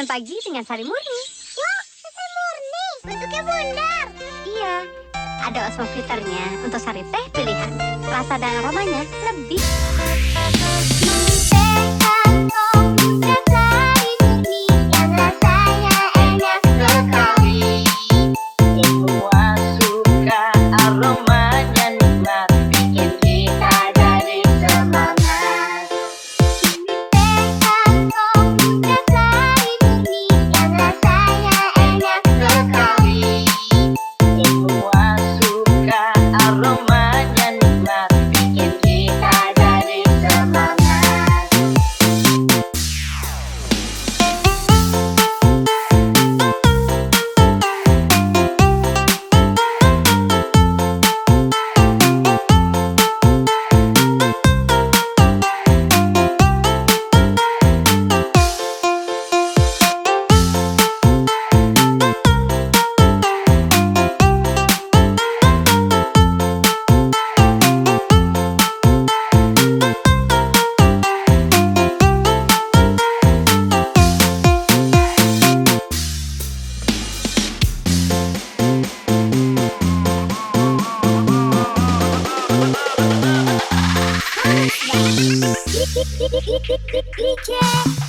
Makan pagi dengan sari murni. Wow, sari murni. Bentuknya bundar. Iya. Ada osmo filternya untuk sari teh pilihan. Rasa dan aromanya lebih. Cricket.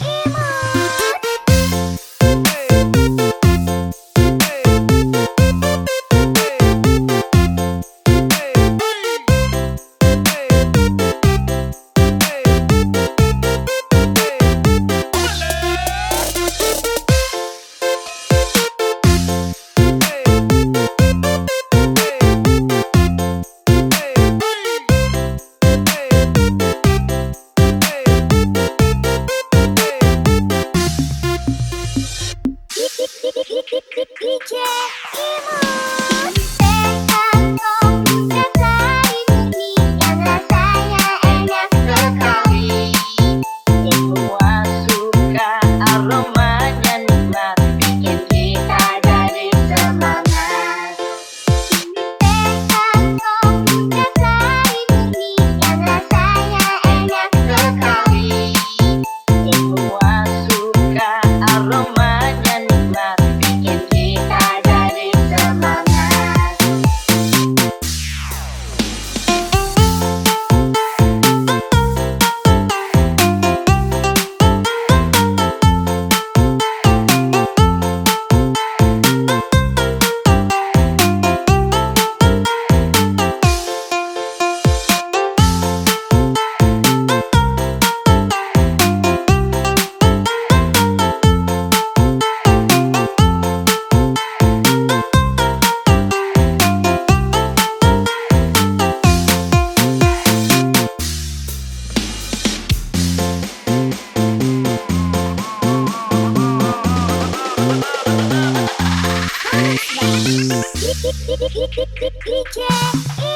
Yeah.